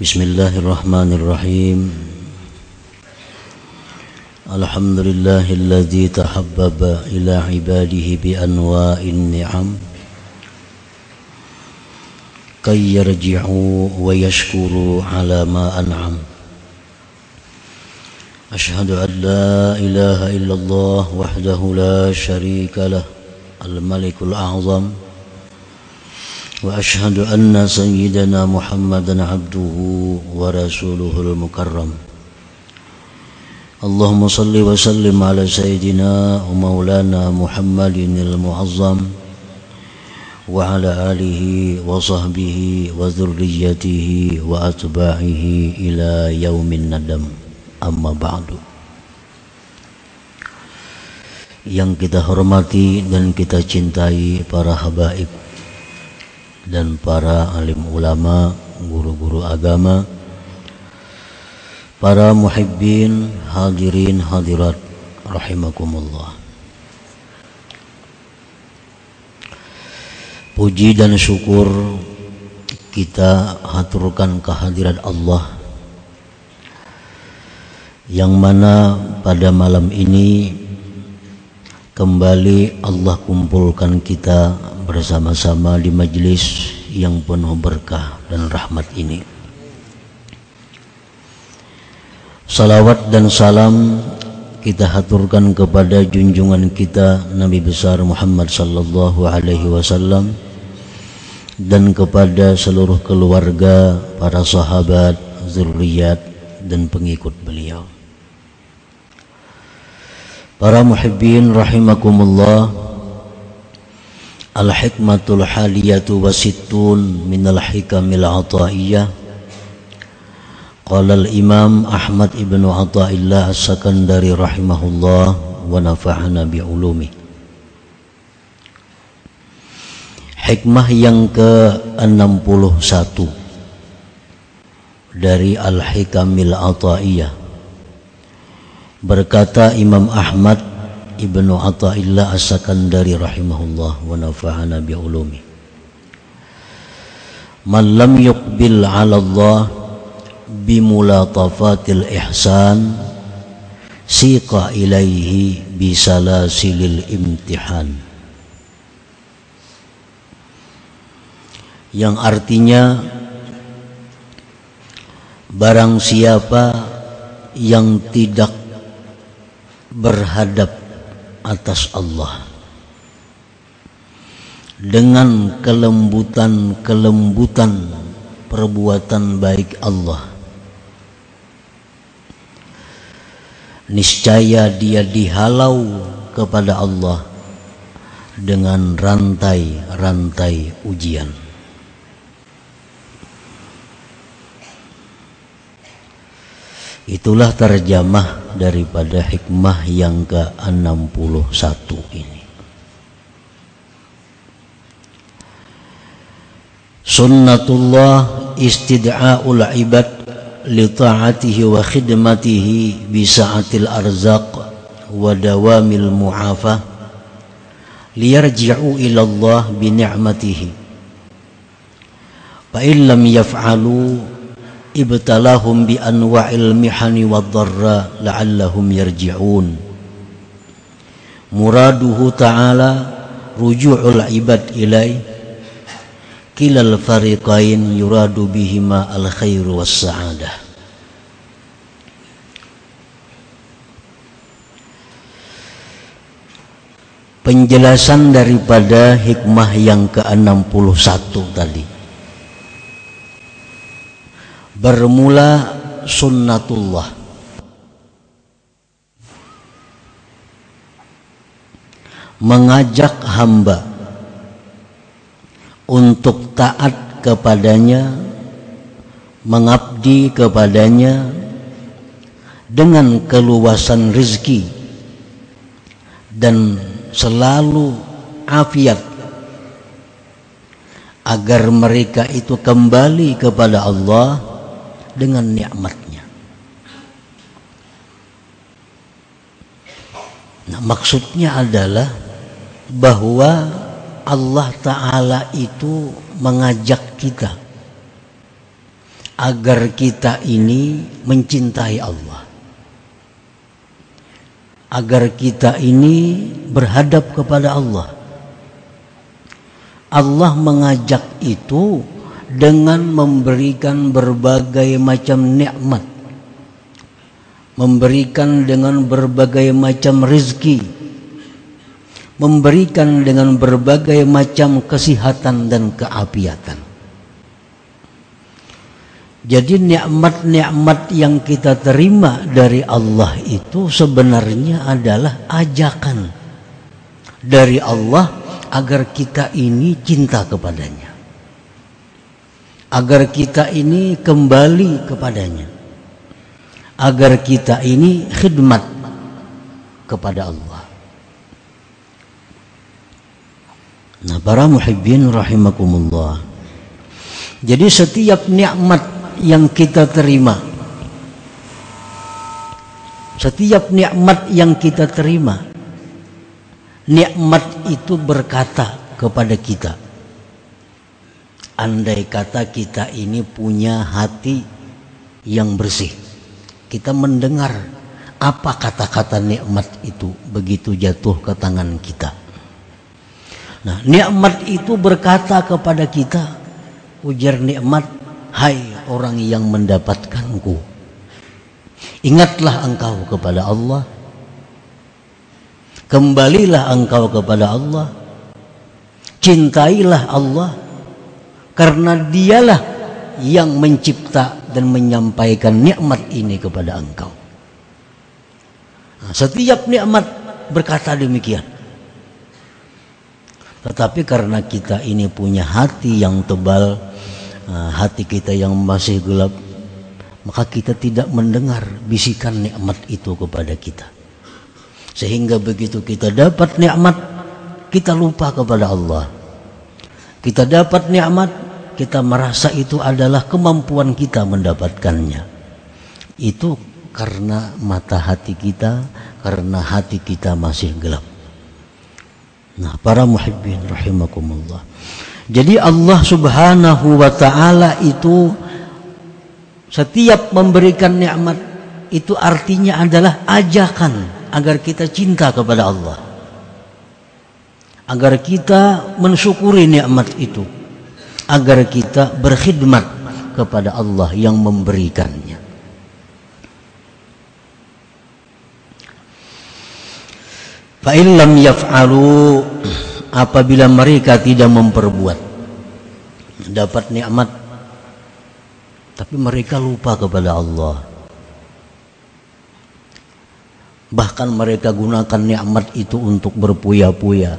بسم الله الرحمن الرحيم. الحمد لله الذي تحبب إلى عباده بأنواع النعم. كي يرجعوا ويشكروا على ما أنعم. أشهد أن لا إله إلا الله وحده لا شريك له الملك الأعظم. وأشهد أن سيدنا محمدا عبده ورسوله المكرم. اللهم صل وسلم على سيدنا ومولانا محمد المعظم وعلى آله وصحبه وذريته وأتباعه إلى يوم الندم. أما بعد. Yang kita hormati dan kita cintai para habaib. Dan para alim ulama, guru-guru agama, para muhibbin, hadirin, hadirat rahimakumullah. Puji dan syukur kita haturkan kehadiran Allah yang mana pada malam ini Kembali Allah kumpulkan kita bersama-sama di majlis yang penuh berkah dan rahmat ini. Salawat dan salam kita haturkan kepada junjungan kita Nabi besar Muhammad sallallahu alaihi wasallam dan kepada seluruh keluarga, para sahabat, zuriat dan pengikut beliau. Para muhibbin rahimakumullah Al-hikmatul haliyatu wasittun minal hikamil ataiyah Qala al-imam Ahmad ibn Ata'illah as-sakandari rahimahullah wa nafa'ana bi'ulumi Hikmah yang ke-61. Dari Al-Hikamil Ata'iyah Berkata Imam Ahmad Ibnu Atta'illah As-Sakandari rahimahullah wa nafa'ana bi ulumi. Man lam yuqbil 'ala Allah bi mulatafatil ihsan siqa ilaihi bi salasilil imtihan. Yang artinya barang siapa yang tidak berhadap atas Allah. Dengan kelembutan-kelembutan perbuatan baik Allah. Niscaya dia dihalau kepada Allah dengan rantai-rantai ujian. Itulah terjemah daripada hikmah yang ke-61 ini. Sunnatullah istid'a'ul ibad li ta'atihi wa khidmatihi bi sa'atil arzaq wa dawamil mu'afah liyarji'u ila Allah bi ni'matihi. Fa illam yaf'alu ibtalahum bi anwa'il mihani wad dharra la'allahum yarji'un. Muraduhu ta'ala ruju'ul ibad ilai kilal fariqain yuradu bihima al khairu was sa'adah penjelasan daripada hikmah yang ke-61 tadi bermula sunnatullah. Mengajak hamba untuk taat kepadanya mengabdi kepadanya dengan keluasan rezeki dan selalu afiat agar mereka itu kembali kepada Allah dengan nikmatnya. Nah, maksudnya adalah bahwa Allah Ta'ala itu mengajak kita agar kita ini mencintai Allah. Agar kita ini berhadap kepada Allah. Allah mengajak itu dengan memberikan berbagai macam nikmat. Memberikan dengan berbagai macam rezeki. Memberikan dengan berbagai macam kesehatan dan keapiatan. Jadi nikmat-nikmat yang kita terima dari Allah itu sebenarnya adalah ajakan dari Allah agar kita ini cinta kepadanya. Agar kita ini kembali kepadanya. Agar kita ini khidmat kepada Allah. Nah, para muhibbin rahimakumullah. Jadi setiap nikmat yang kita terima setiap nikmat yang kita terima nikmat itu berkata kepada kita andai kata kita ini punya hati yang bersih kita mendengar apa kata-kata nikmat itu begitu jatuh ke tangan kita nah nikmat itu berkata kepada kita ujar nikmat hai orang yang mendapatkanku. Ingatlah engkau kepada Allah. Kembalilah engkau kepada Allah. Cintailah Allah. Karena dialah yang mencipta dan menyampaikan nikmat ini kepada engkau. Nah, setiap nikmat berkata demikian. Tetapi karena kita ini punya hati yang tebal, Ah, hati kita yang masih gelap maka kita tidak mendengar bisikan nikmat itu kepada kita sehingga begitu kita dapat nikmat kita lupa kepada Allah kita dapat nikmat kita merasa itu adalah kemampuan kita mendapatkannya itu karena mata hati kita karena hati kita masih gelap nah para muhibbin rahimakumullah jadi Allah Subhanahu wa taala itu setiap memberikan nikmat itu artinya adalah ajakan agar kita cinta kepada Allah. Agar kita mensyukuri nikmat itu. Agar kita berkhidmat kepada Allah yang memberikannya. Fa illam yaf'alu apabila mereka tidak memperbuat dapat nikmat. Tapi mereka lupa kepada Allah. Bahkan mereka gunakan nikmat itu untuk berpuya-puya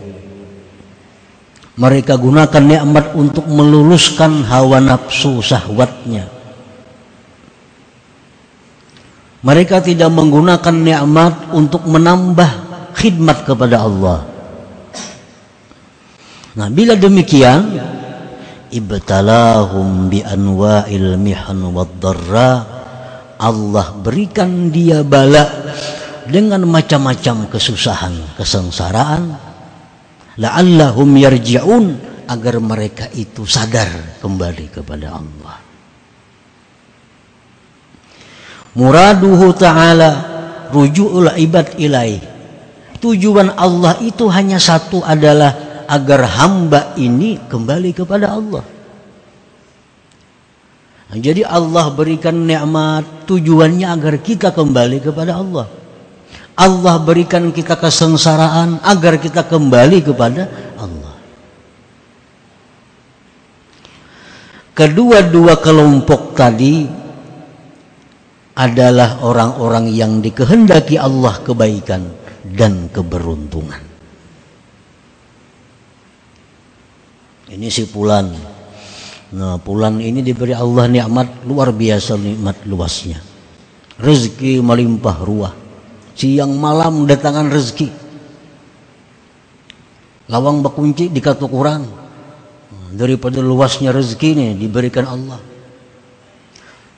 mereka gunakan nikmat untuk meluluskan hawa nafsu syahwatnya mereka tidak menggunakan nikmat untuk menambah khidmat kepada Allah. Nah, bila demikian ibtalahum bi anwa'il mihan darra Allah berikan dia bala dengan macam-macam kesusahan, kesengsaraan la'allahum yarji'un agar mereka itu sadar kembali kepada Allah. Muraduhu ta'ala ruju'ul ibad ilaih. Tujuan Allah itu hanya satu adalah agar hamba ini kembali kepada Allah. Nah, jadi Allah berikan nikmat tujuannya agar kita kembali kepada Allah. Allah berikan kita kesengsaraan agar kita kembali kepada Allah. Kedua-dua kelompok tadi adalah orang-orang yang dikehendaki Allah kebaikan dan keberuntungan. Ini si Pulan. Nah, Pulan ini diberi Allah nikmat luar biasa nikmat luasnya. Rezeki melimpah ruah. Siang malam datangan rezeki. Lawang bakunci dikatu kurang. Daripada luasnya rezeki ini diberikan Allah.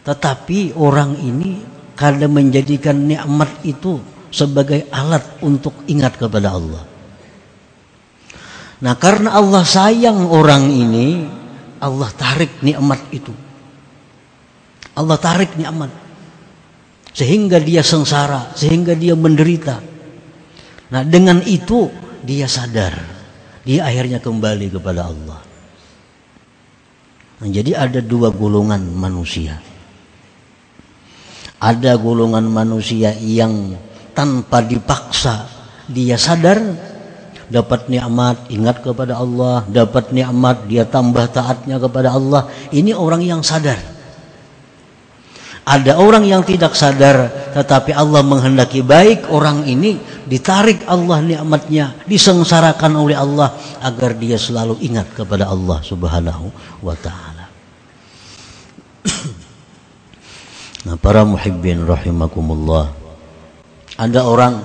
Tetapi orang ini kadang menjadikan nikmat itu sebagai alat untuk ingat kepada Allah. Nah karena Allah sayang orang ini, Allah tarik nikmat itu. Allah tarik nikmat sehingga dia sengsara, sehingga dia menderita. Nah, dengan itu dia sadar, dia akhirnya kembali kepada Allah. Nah, jadi ada dua golongan manusia. Ada golongan manusia yang tanpa dipaksa dia sadar dapat nikmat ingat kepada Allah, dapat nikmat dia tambah taatnya kepada Allah. Ini orang yang sadar. Ada orang yang tidak sadar tetapi Allah menghendaki baik orang ini ditarik Allah nikmatnya, disengsarakan oleh Allah agar dia selalu ingat kepada Allah Subhanahu wa taala. nah, para muhibbin rahimakumullah. Ada orang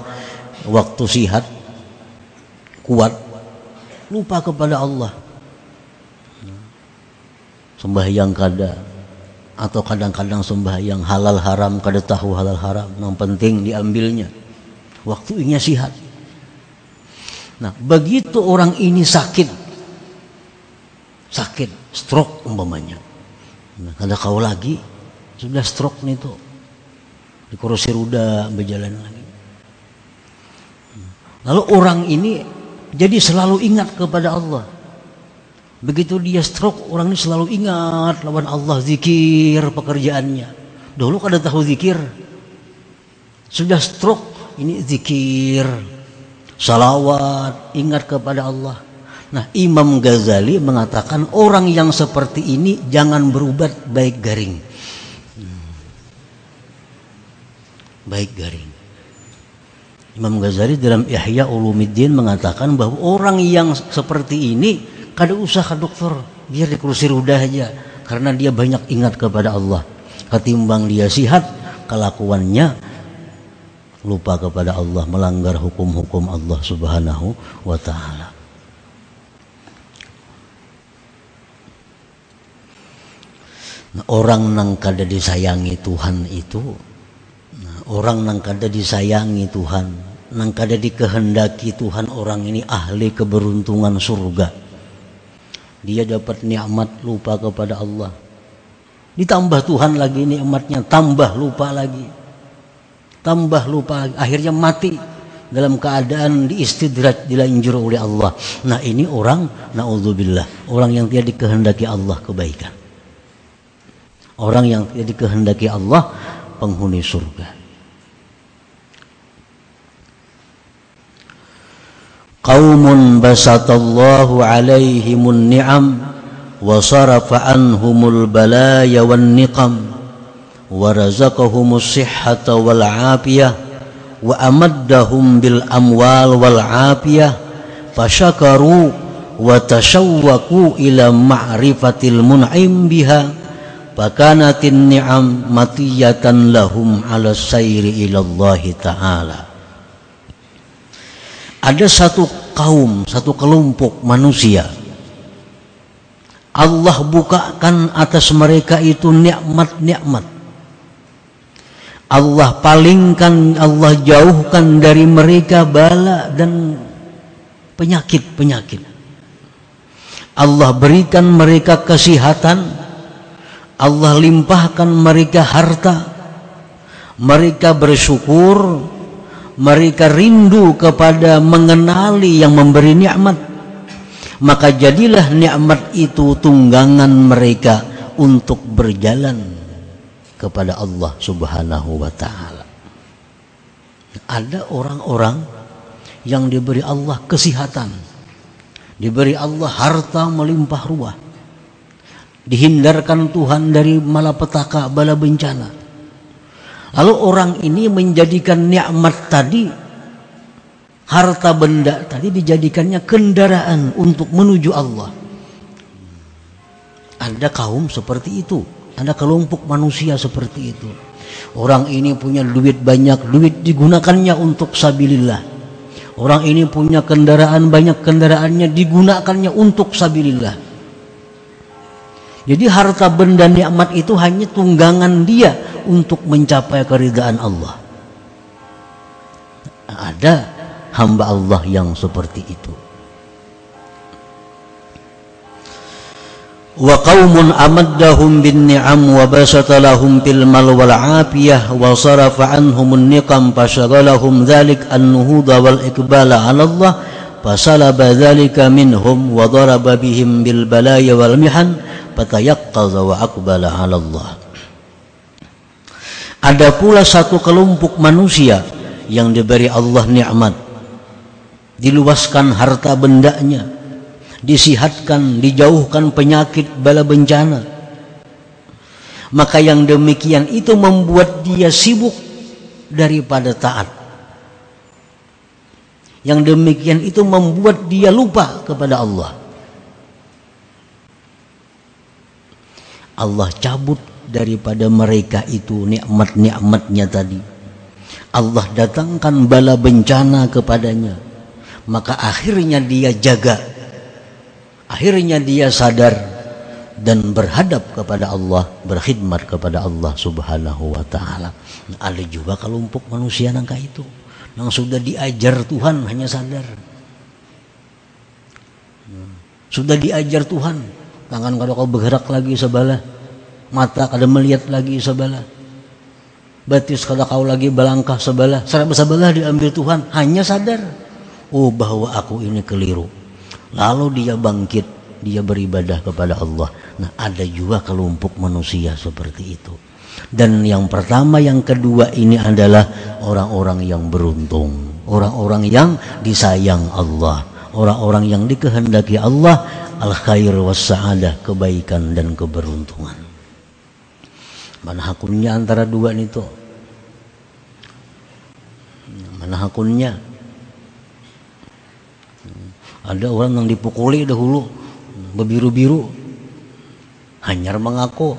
waktu sihat kuat lupa kepada Allah. Sembahyang kada atau kadang-kadang sembahyang halal haram kada tahu halal haram. Yang penting diambilnya. Waktu ini sihat nah begitu orang ini sakit. Sakit stroke umpamanya. Nah, kada kau lagi. Sudah stroke nih tuh. Di kursi roda berjalan lagi. Lalu orang ini jadi selalu ingat kepada Allah Begitu dia stroke, orang ini selalu ingat lawan Allah, zikir pekerjaannya. Dulu kada tahu zikir. Sudah stroke, ini zikir, salawat, ingat kepada Allah. Nah, Imam Ghazali mengatakan orang yang seperti ini jangan berubat baik garing. Hmm. Baik garing. Imam Ghazali dalam Ihya Ulumuddin mengatakan bahwa orang yang seperti ini kada usah ke dokter biar di kursi roda aja karena dia banyak ingat kepada Allah. Ketimbang dia sihat kelakuannya lupa kepada Allah melanggar hukum-hukum Allah subhanahu wa ta'ala. Nah, orang nang kada disayangi Tuhan itu nah, orang nang kada disayangi Tuhan nang kada dikehendaki Tuhan orang ini ahli keberuntungan surga dia dapat nikmat lupa kepada Allah. Ditambah Tuhan lagi nikmatnya tambah lupa lagi. Tambah lupa lagi. Akhirnya mati dalam keadaan diistidraj dilanjur oleh Allah. Nah ini orang naudzubillah orang yang tidak dikehendaki Allah kebaikan. Orang yang tidak dikehendaki Allah penghuni surga qaumun basatallahu alaihimun ni'am wa sarafa anhumul balaya wan niqam wa razaqahumus sihhata wal afiyah wa amaddahum bil amwal wal afiyah fashakaru wa tashawwaku ila ma'rifatil mun'im biha fakanatin ni'am matiyatan lahum ala sayri ila Allah ta'ala ada satu kaum, satu kelompok manusia. Allah bukakan atas mereka itu nikmat-nikmat. Allah palingkan, Allah jauhkan dari mereka bala dan penyakit-penyakit. Allah berikan mereka kesehatan, Allah limpahkan mereka harta, mereka bersyukur, mereka rindu kepada mengenali yang memberi nikmat. Maka jadilah nikmat itu tunggangan mereka untuk berjalan kepada Allah Subhanahu wa taala. Ada orang-orang yang diberi Allah kesehatan diberi Allah harta melimpah ruah dihindarkan Tuhan dari malapetaka bala bencana Lalu orang ini menjadikan nikmat tadi harta benda tadi dijadikannya kendaraan untuk menuju Allah. Ada kaum seperti itu, ada kelompok manusia seperti itu. Orang ini punya duit banyak, duit digunakannya untuk sabilillah. Orang ini punya kendaraan banyak, kendaraannya digunakannya untuk sabilillah. Jadi harta benda nikmat itu hanya tunggangan dia untuk mencapai keridaan Allah. Ada hamba Allah yang seperti itu. Wa qaumun amaddahum bin ni'am wa basata lahum bil mal wal afiyah wa sarafa anhum an-niqam fashagalahum dhalik an-nuhuda wal iqbala 'ala Allah fasalaba dhalika minhum wa daraba bihim bil balaya wal mihan wa aqbala 'ala Allah. Ada pula satu kelompok manusia yang diberi Allah nikmat. Diluaskan harta bendanya, disihatkan, dijauhkan penyakit bala bencana. Maka yang demikian itu membuat dia sibuk daripada taat. Yang demikian itu membuat dia lupa kepada Allah. Allah cabut daripada mereka itu nikmat-nikmatnya tadi. Allah datangkan bala bencana kepadanya. Maka akhirnya dia jaga Akhirnya dia sadar dan berhadap kepada Allah, berkhidmat kepada Allah Subhanahu wa taala. Ada juga kelompok manusia nangka itu yang sudah diajar Tuhan hanya sadar. Sudah diajar Tuhan, tangan kalau kau bergerak lagi sebelah, mata kada melihat lagi sebelah. Batis kalau kau lagi balangkah sebelah, serap sebelah diambil Tuhan, hanya sadar. Oh bahwa aku ini keliru. Lalu dia bangkit dia beribadah kepada Allah. Nah ada juga kelompok manusia seperti itu. Dan yang pertama yang kedua ini adalah orang-orang yang beruntung. Orang-orang yang disayang Allah. Orang-orang yang dikehendaki Allah al khair was saadah kebaikan dan keberuntungan mana hakunnya antara dua itu mana hakunnya ada orang yang dipukuli dahulu berbiru-biru hanyar mengaku.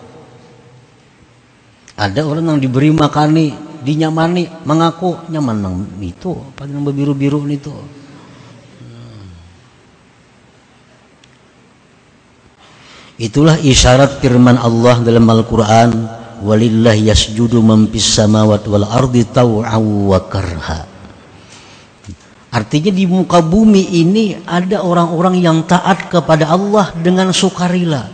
Ada orang yang diberi makani, dinyamani, mengaku nyaman nang itu, apa yang berbiru-biru itu. Itulah isyarat firman Allah dalam Al-Quran Walillah yasjudu mampis samawat wal ardi taw'aw wa karha Artinya di muka bumi ini ada orang-orang yang taat kepada Allah dengan sukarela.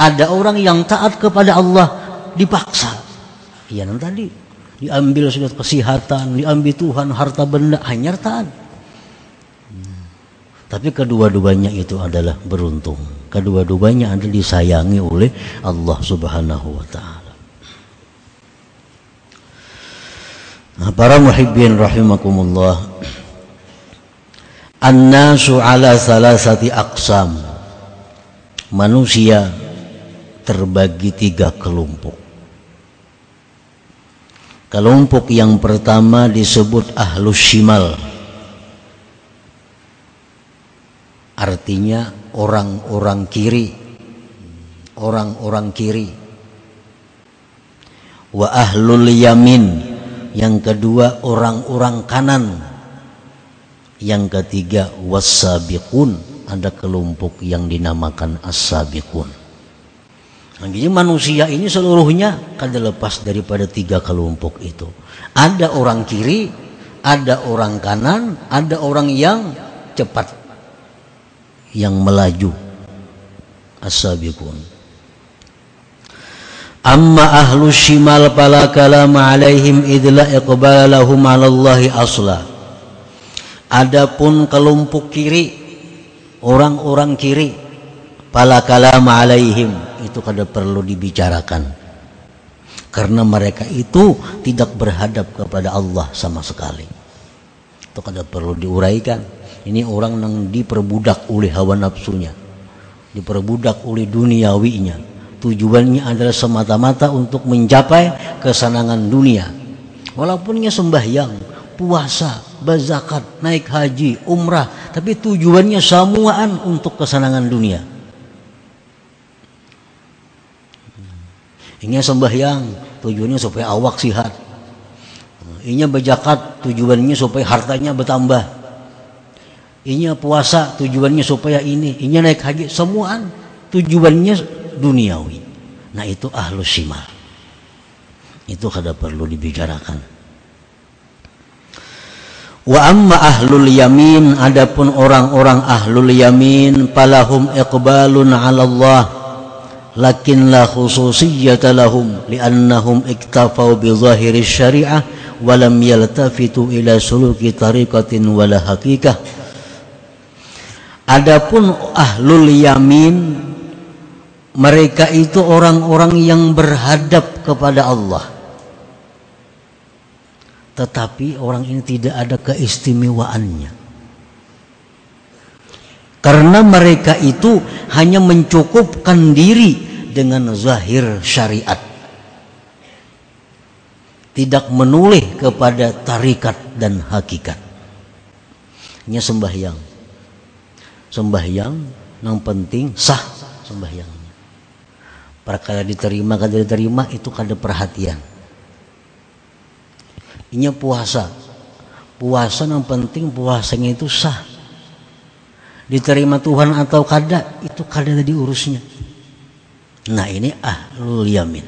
Ada orang yang taat kepada Allah dipaksa. Nanti tadi diambil sudah kesehatan, diambil Tuhan, harta benda, hanya taat. Hmm. Tapi kedua-duanya itu adalah beruntung. Kedua-duanya adalah disayangi oleh Allah Subhanahu wa taala. Nah, para muhibbin rahimakumullah. An-nasu ala salasati aqsam. Manusia terbagi tiga kelompok. Kelompok yang pertama disebut ahlus shimal. Artinya orang-orang kiri. Orang-orang kiri. Wa ahlul yamin. Yang kedua orang-orang kanan. Yang ketiga wasabiqun ada kelompok yang dinamakan as-sabiqun. Jadi manusia ini seluruhnya kan lepas daripada tiga kelompok itu. Ada orang kiri ada orang kanan ada orang yang cepat yang melaju. As-sabiqun. Amma ahlu shimal pala kalama alaihim idla iqbala lahum alallahi asla. Adapun kelompok kiri orang-orang kiri pala kalama alaihim itu kada perlu dibicarakan. Karena mereka itu tidak berhadap kepada Allah sama sekali. Itu kada perlu diuraikan ini orang yang diperbudak oleh hawa nafsunya. Diperbudak oleh duniawinya. Tujuannya adalah semata-mata untuk mencapai kesenangan dunia. Walaupunnya sembahyang puasa berzakat naik haji umrah tapi tujuannya semuaan untuk kesenangan dunia. Ingin sembahyang tujuannya supaya awak sehat Inya berzakat tujuannya supaya hartanya bertambah. Inya puasa tujuannya supaya ini. Inya naik haji semuaan tujuannya duniawi. Nah itu ahlu shimal. Itu kada perlu dibicarakan. Wa amma ahlul yamin adapun orang-orang ahlul yamin palahum iqbalun 'ala Allah lakin la khususiyyata lahum li'annahum iktafau bi zahiri syariah wa lam yaltafitu ila suluki tariqatin wala haqiqah Adapun ahlul yamin mereka itu orang-orang yang berhadap kepada Allah. Tetapi orang ini tidak ada keistimewaannya. Karena mereka itu hanya mencukupkan diri dengan zahir syariat. Tidak menoleh kepada tarikat dan hakikat. Hanya sembahyang sembahyang yang penting sah sembahyangnya perkara diterima kada diterima itu kada perhatian ini puasa. Puasa yang penting puasanya itu sah. Diterima Tuhan atau kada, itu kada tadi urusnya. Nah ini ahlul yamin.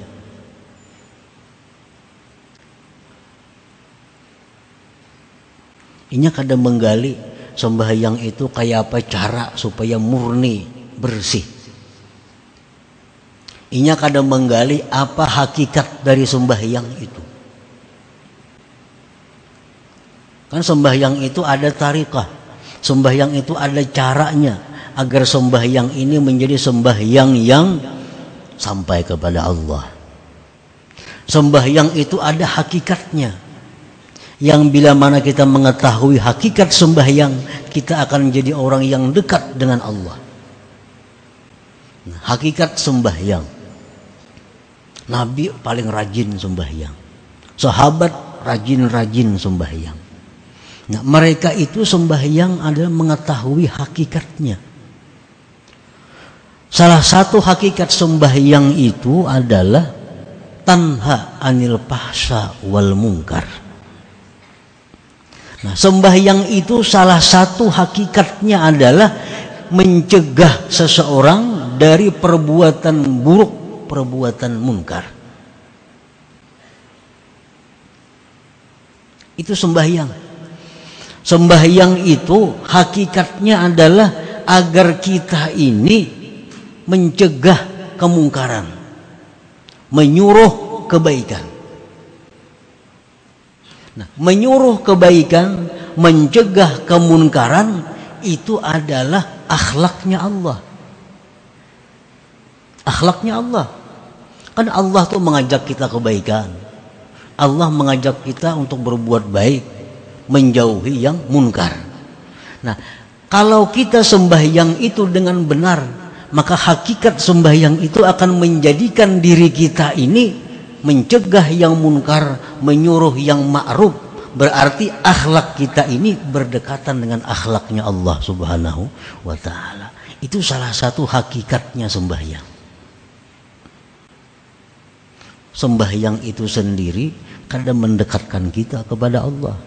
Ini kada menggali sembahyang itu kayak apa cara supaya murni, bersih. Inya kada menggali apa hakikat dari sembahyang itu. Kan sembahyang itu ada tarikah. Sembahyang itu ada caranya agar sembahyang ini menjadi sembahyang yang sampai kepada Allah. Sembahyang itu ada hakikatnya. Yang bila mana kita mengetahui hakikat sembahyang, kita akan menjadi orang yang dekat dengan Allah. Nah, hakikat sembahyang. Nabi paling rajin sembahyang. Sahabat rajin-rajin sembahyang. Nah, mereka itu sembahyang adalah mengetahui hakikatnya. Salah satu hakikat sembahyang itu adalah tanha anil pahsa wal mungkar. Nah, sembahyang itu salah satu hakikatnya adalah mencegah seseorang dari perbuatan buruk, perbuatan mungkar. Itu sembahyang. Sembahyang itu hakikatnya adalah agar kita ini mencegah kemungkaran, menyuruh kebaikan. Nah, menyuruh kebaikan, mencegah kemungkaran itu adalah akhlaknya Allah. Akhlaknya Allah. Kan Allah tuh mengajak kita kebaikan. Allah mengajak kita untuk berbuat baik menjauhi yang munkar. Nah, kalau kita sembahyang itu dengan benar, maka hakikat sembahyang itu akan menjadikan diri kita ini mencegah yang munkar, menyuruh yang ma'ruf. Berarti akhlak kita ini berdekatan dengan akhlaknya Allah Subhanahu wa taala. Itu salah satu hakikatnya sembahyang. Sembahyang itu sendiri kadang mendekatkan kita kepada Allah.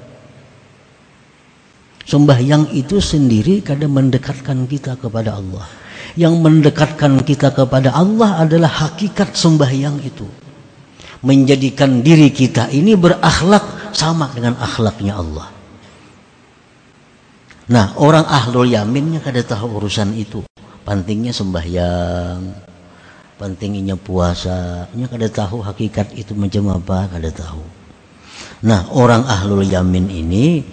Sembahyang itu sendiri kadang mendekatkan kita kepada Allah. Yang mendekatkan kita kepada Allah adalah hakikat sembahyang itu. Menjadikan diri kita ini berakhlak sama dengan akhlaknya Allah. Nah, orang ahlul yaminnya kada tahu urusan itu. Pentingnya sembahyang, pentingnya puasa, nya kada tahu hakikat itu macam apa, kada tahu. Nah, orang ahlul yamin ini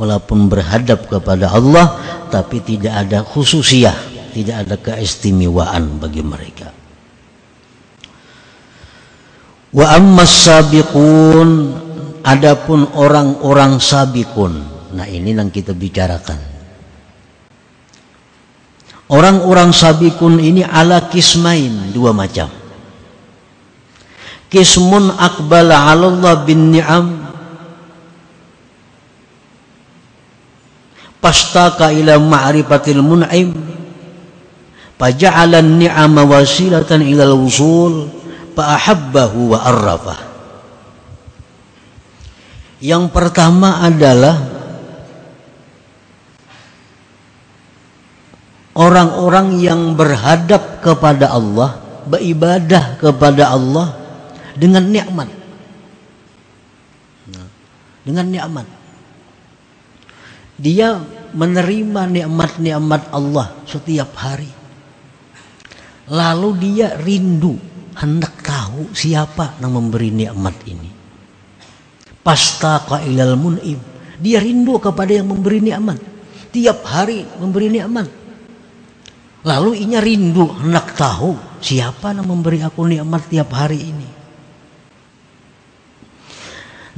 walaupun berhadap kepada Allah tapi tidak ada khususiah tidak ada keistimewaan bagi mereka wa ammas sabiqun adapun orang-orang sabiqun. Nah ini yang kita bicarakan. Orang-orang sabiqun ini ala kismain dua macam. Kismun akbala Allah bin ni'am. Pastaka ila ma'rifatil mun'im. Faja'ala ni'ama wasilatan ila al-wusul fa'ahabbahu yang pertama adalah orang-orang yang berhadap kepada Allah, beribadah kepada Allah dengan nikmat. Nah, dengan nikmat. dia menerima nikmat-nikmat Allah setiap hari. Lalu dia rindu hendak tahu siapa yang memberi nikmat ini. Pasta ilal mun'im. Dia rindu kepada yang memberi nikmat. Tiap hari memberi nikmat. Lalu inya rindu hendak tahu siapa yang memberi aku nikmat tiap hari ini.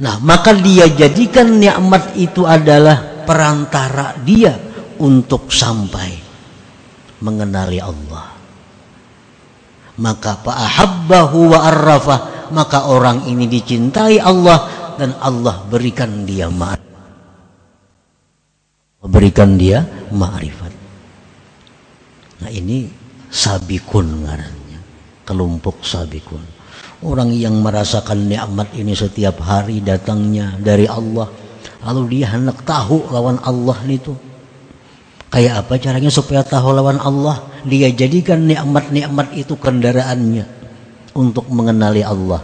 Nah, maka dia jadikan nikmat itu adalah perantara dia untuk sampai mengenali Allah. Maka fa'ahabbahu wa arrafah, maka orang ini dicintai Allah dan Allah berikan dia ma'rifat. Berikan dia ma'rifat. Nah ini sabikun ngarannya, kelompok sabikun. Orang yang merasakan nikmat ini setiap hari datangnya dari Allah. Lalu dia hendak tahu lawan Allah itu. Kayak apa caranya supaya tahu lawan Allah? Dia jadikan nikmat-nikmat itu kendaraannya untuk mengenali Allah.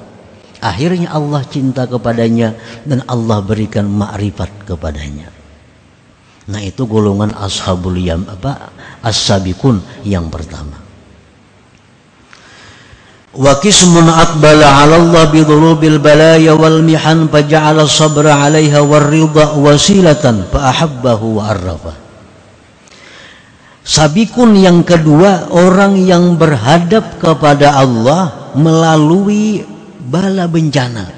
Akhirnya Allah cinta kepadanya dan Allah berikan makrifat kepadanya. Nah itu golongan ashabul yam apa as-sabiqun yang pertama. Wa qismun aqbala 'ala Allah bi dhurubil balaya wal mihan faja'ala sabra 'alaiha war ridha wasilatan fa ahabbahu wa arrafa. Sabikun yang kedua orang yang berhadap kepada Allah melalui bala bencana,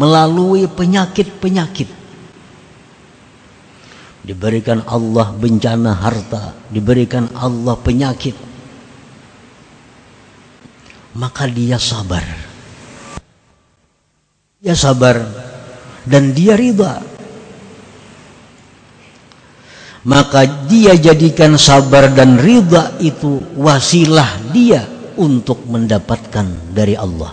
melalui penyakit-penyakit diberikan Allah bencana harta, diberikan Allah penyakit, maka dia sabar. Dia sabar dan dia ridha. Maka dia jadikan sabar dan ridha itu wasilah dia untuk mendapatkan dari Allah.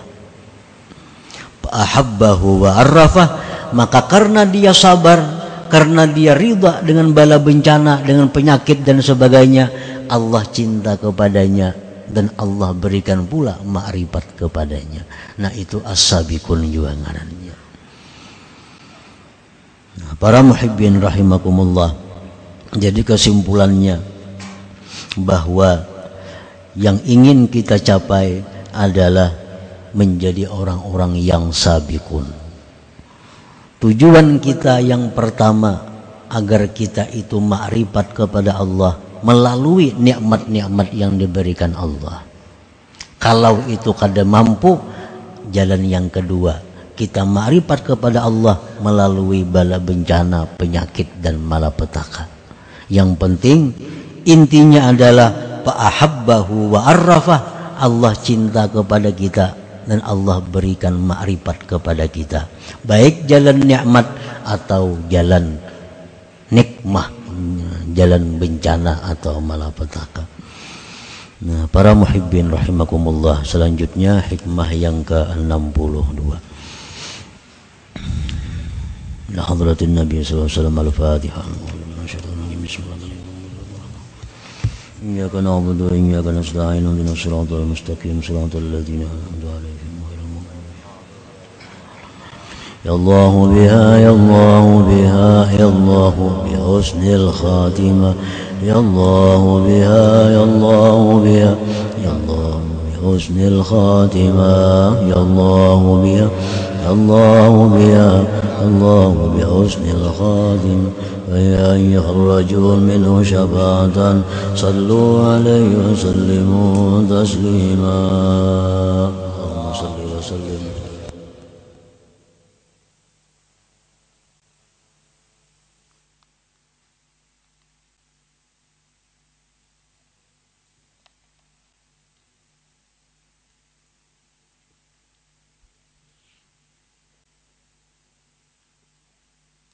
Ahabbahu wa arrafah maka karena dia sabar karena dia ridha dengan bala bencana, dengan penyakit dan sebagainya, Allah cinta kepadanya dan Allah berikan pula makrifat kepadanya. Nah itu as-sabiqun juga ngarannya. Nah, para muhibbin rahimakumullah. Jadi kesimpulannya bahwa yang ingin kita capai adalah menjadi orang-orang yang sabikun Tujuan kita yang pertama agar kita itu makrifat kepada Allah melalui nikmat-nikmat yang diberikan Allah. Kalau itu kada mampu, jalan yang kedua kita makrifat kepada Allah melalui bala bencana, penyakit dan malapetaka. Yang penting intinya adalah fa'ahabbahu wa arrafah. Allah cinta kepada kita dan Allah berikan makrifat kepada kita. Baik jalan nikmat atau jalan nikmah jalan bencana atau malapetaka. Nah para muhibbin rahimakumullah selanjutnya hikmah yang ke-62. Nah hadratin Nabi sallallahu alaihi wasallam al-Fatihah إياك نعبد وإياك نستعين اهدنا الصراط المستقيم صراط الذين أنعمت عليهم غير يا الله بها يا الله بها يا الله بحسن الخاتمة. يا الله بها يا الله بها يا الله بحسن الخاتمة. يا الله بها يا الله بها. الله بحسن الخاتم. غير أيها يخرجوا منه شفاعة صلوا عليه وسلموا تسليما.